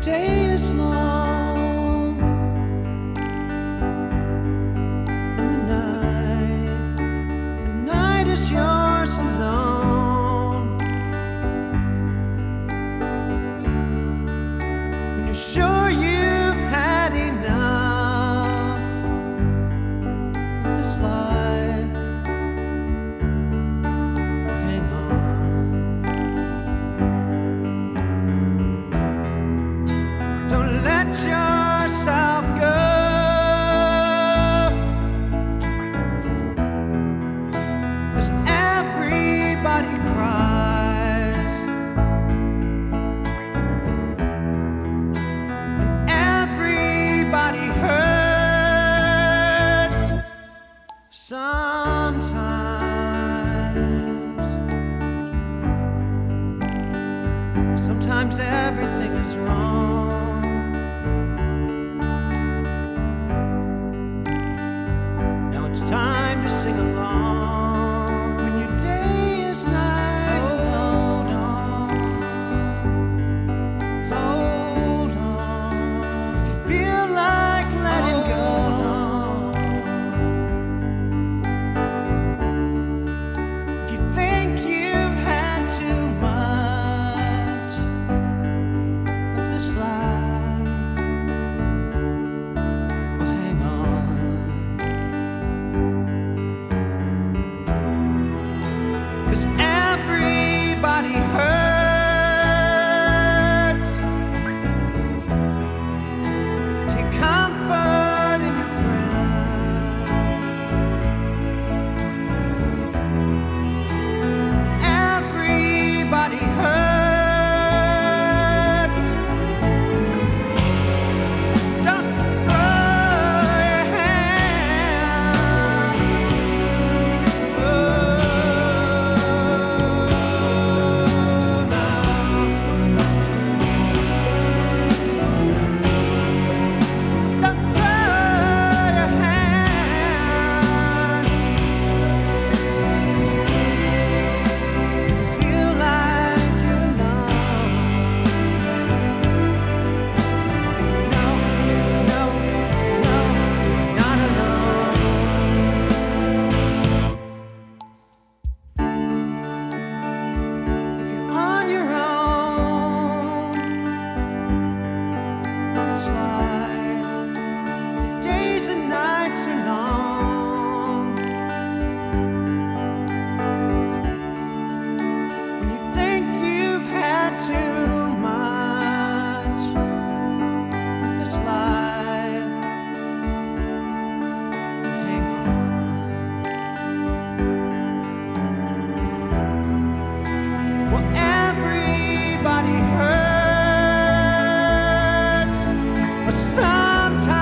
The day is long. And the night the night is yours alone. When you're sure you've had enough of this life sometimes. Sometimes everything is wrong. Now it's time to sing along. sometimes